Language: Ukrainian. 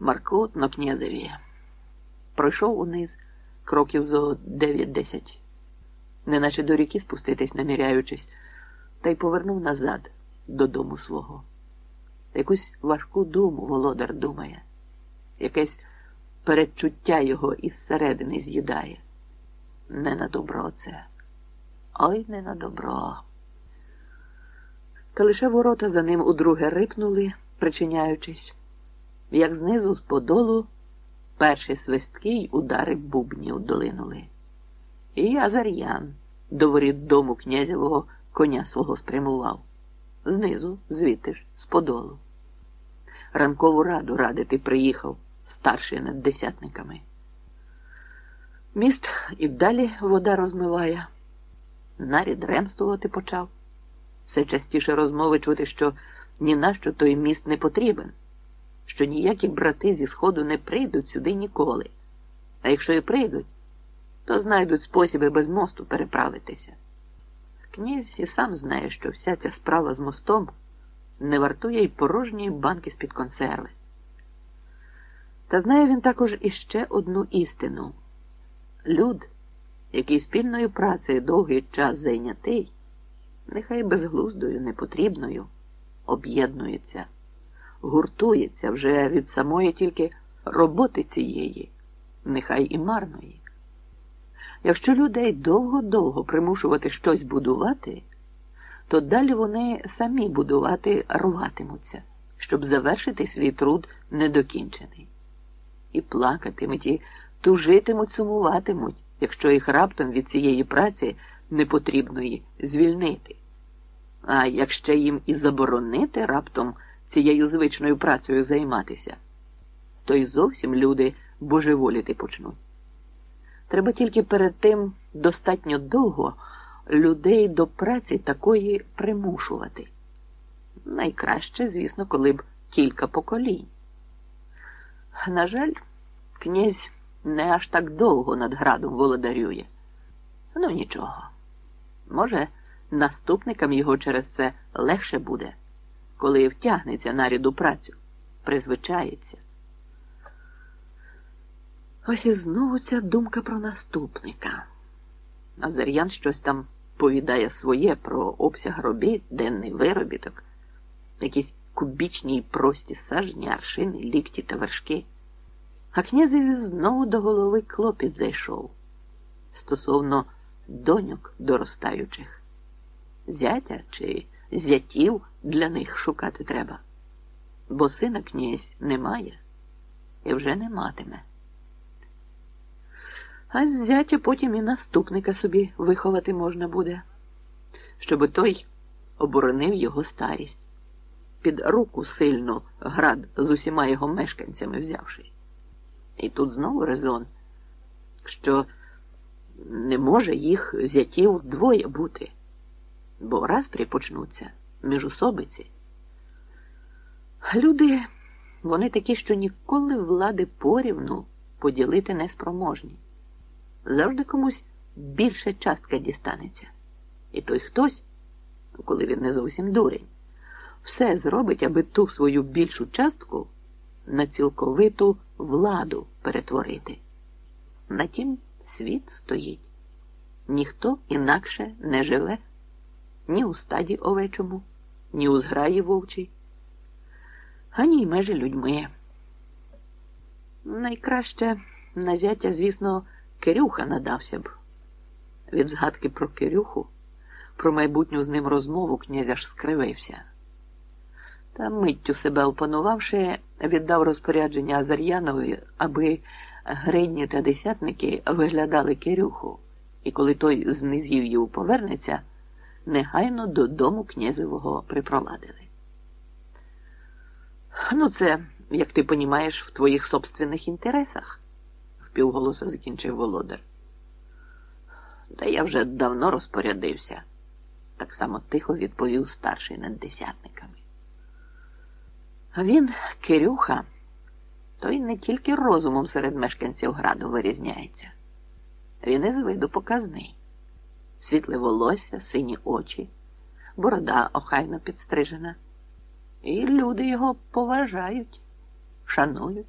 Маркотно князеві. Пройшов униз кроків зо дев'ять-десять, неначе до ріки спуститись, наміряючись, та й повернув назад додому свого. Якусь важку думу володар думає, якесь передчуття його із середини з'їдає. Не на добро це. Ой не на добро. Та лише ворота за ним удруге рипнули, причиняючись, як знизу з подолу перші свистки й удари бубнів долинули. І Азар'ян до воріт дому князевого коня свого спрямував. Знизу, звідти ж, з подолу. Ранкову раду радити приїхав, старший над десятниками. Міст і далі вода розмиває. Нарід ремствувати почав. Все частіше розмови чути, що ні на що той міст не потрібен, що ніякі брати зі сходу не прийдуть сюди ніколи. А якщо і прийдуть, то знайдуть спосіби без мосту переправитися. Князь і сам знає, що вся ця справа з мостом не вартує й порожньої банки з-під консерви. Та знає він також іще одну істину люд, який спільною працею довгий час зайнятий, нехай безглуздою, непотрібною, об'єднується, гуртується вже від самої тільки роботи цієї, нехай і марної. Якщо людей довго-довго примушувати щось будувати, то далі вони самі будувати рватимуться, щоб завершити свій труд недокінчений. І плакатимуть, і тужитимуть, сумуватимуть, якщо їх раптом від цієї праці непотрібної звільнити. А якщо їм і заборонити раптом цією звичною працею займатися, то й зовсім люди божеволіти почнуть. Треба тільки перед тим достатньо довго людей до праці такої примушувати. Найкраще, звісно, коли б кілька поколінь. На жаль, князь не аж так довго над градом володарює. Ну нічого. Може, наступникам його через це легше буде, коли втягнеться на ряду працю, призвичається. Ось і знову ця думка про наступника. Азар'ян щось там повідає своє про обсяг робіт, денний виробіток, якісь кубічні й прості сажні, аршини, лікті та вершки. А князеві знову до голови клопіт зайшов стосовно доньок доростаючих. Зятя чи зятів для них шукати треба, бо сина князь немає і вже не матиме. А зятя потім і наступника собі виховати можна буде, щоб той оборонив його старість, під руку сильно град з усіма його мешканцями взявши. І тут знову резон, що не може їх зятів двоє бути, бо раз припочнуться міжособиці. Люди, вони такі, що ніколи влади порівну поділити не спроможні. Завжди комусь більше частка дістанеться. І той хтось, коли він не зовсім дурень, все зробить, аби ту свою більшу частку на цілковиту владу перетворити. На тім світ стоїть. Ніхто інакше не живе ні у стаді овечому, ні у зграї вовчій, ані межі людьми. Найкраще на зятя, звісно, Кирюха надався б. Від згадки про Кирюху, про майбутню з ним розмову князь аж скривився. Та миттю себе опанувавши, віддав розпорядження Азар'янові, аби гридні та десятники виглядали Кирюху, і коли той з низів'їв повернеться, негайно додому князевого припровадили. Ну, це, як ти понімаєш, в твоїх собственних інтересах, впівголоса закінчив володар. Та я вже давно розпорядився, так само тихо відповів старший над десятниками. Він, Кирюха, той не тільки розумом серед мешканців граду вирізняється, він із виду показний. Світле волосся, сині очі, борода охайно підстрижена. І люди його поважають, шанують.